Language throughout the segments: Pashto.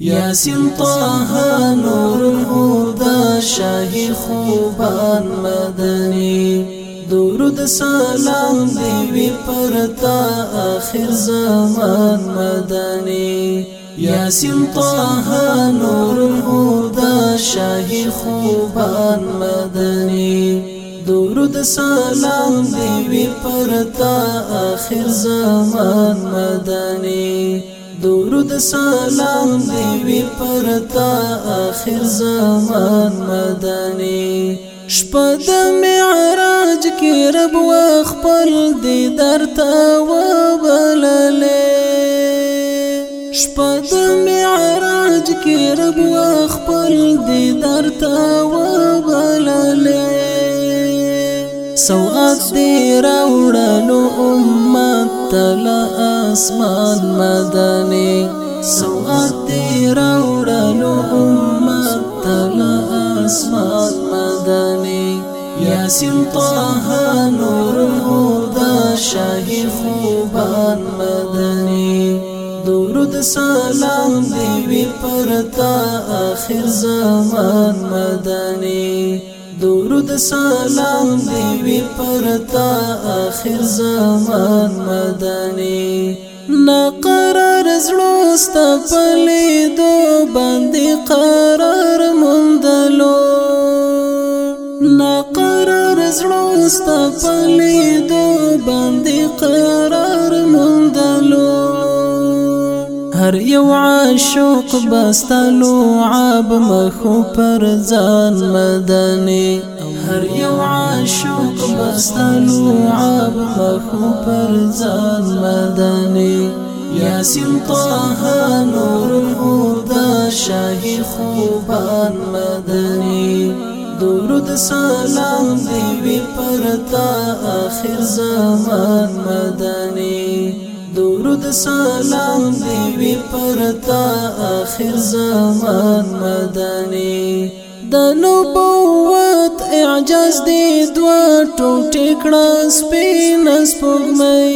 یاسین طه نور الهدى شاهی خوبان مدنی درود سلام دیوی پرتا آخر زمان مدنی یاسین طه نور الهدى شاهی خوبان مدنی درود سلام دیوی پرتا آخر زمان مدنی درود سلام دی وی پرتا اخر زمان مدني شپد معراج کې رب و خپل دیدار تا و بللې شپد معراج کې رب و خپل دیدار تا و بللې سوغات دی راوړنو امه تلا اسمان مدني سوات دی راوڑلو امت لا اسمان مدني یاسین طه نور الهدى شاهی خوبان مدني درود سلام دیوی پرتا آخر زمان مدني درود سلام دی وی پرتا آخر زمان مدني نا قرار زړو ست پلي دو باندې قرار مندلو نا قرار زړو ست پلي دو باندې قرار هر یو عاشق بستلو عاب مخو پر ځان مدني هر یو عاشق بستلو عاب مخو پر ځان مدني یاسین طه نور الهدى شاهي خوبان مدني درود سلام دی وی پرتا اخر زمان مدني درود سلام دی وی پرتا آخر زمان مدني د نبوت اعجاز دی دوا ټوټه کړه سپین سپوږمۍ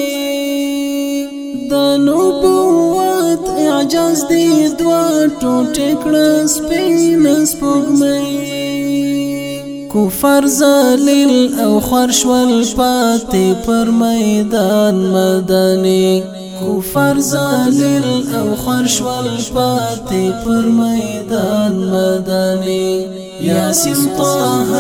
د نبوت اعجاز دی دوا ټوټه کړه سپین سپوږمۍ کفر زلیل او خرشول پاتې پر میدان مدني کفر زلیل او خرشول پاتې پر میدان مدني یاسین طه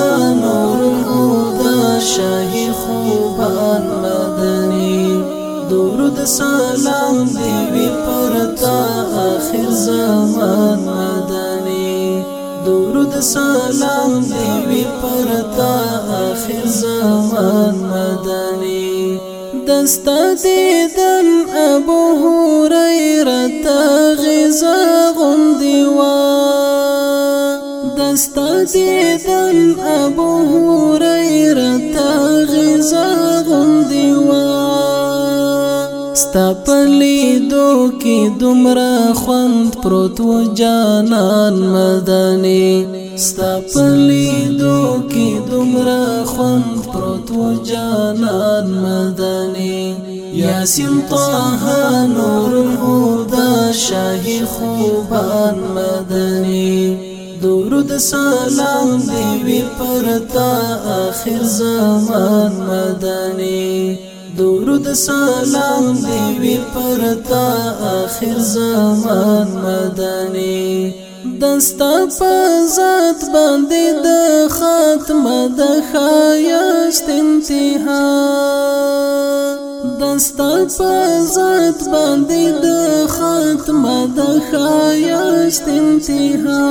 نور الهدى شاهی خوبان مدني درود سلام دی وی پرتا آخر زمان مدني د سلام دی وی پرتا اخر زمان مدني دست دیدن ابو هريره تغزا غندي وا دست دیدن ابو هريره تغزا غندي وا ستا پلی دو کی دمرا خوند پروت و جانان مدنی ستا پلیدو کی دمرا خوند پروتو جانان مدنی یاسین طه نور الهدى شاهی خوبان مدنی درود سلام دیوی پرتا آخر زمان مدنی درود سلام دیوی پرتا آخر زمان مدنی دستا په ذات باندې د خاتمه د خیاست انتها دستا په ذات باندې د خاتمه د خیاست انتها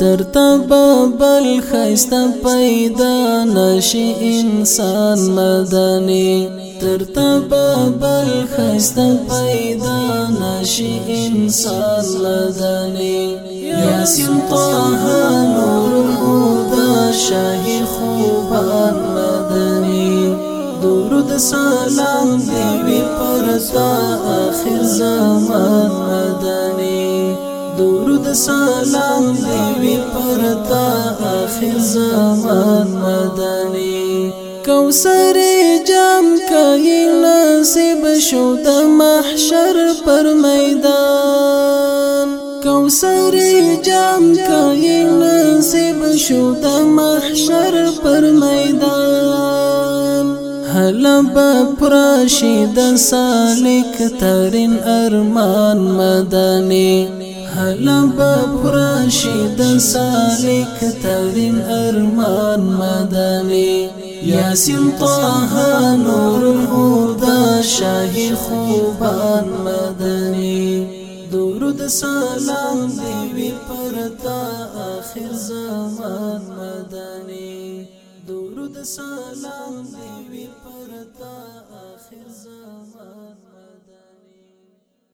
تر تبابل خیستا پیدا نشی انسان مدنی تر تبابل خیستا پیدا نشی انسان مدنی یاسین طه نور الهدى شاهی خوبان مدنی درود سلام دیوی پرتا آخر زمان مدنی درود سلام دی وی پرتا اخر زمان مدنی کوثر جام کای نصیب شو د محشر پر میدان کوثر جام کای نصیب شو د محشر پر میدان هلب پرشید سالک ترین ارمان مدنی حلم بپراشی د سالک ترین ارمان مدنی یاسین طه نور الهدى شاهی خوبان مدنی درود سلام دیوی پرتا آخر زمان مدنی درود سلام دیوی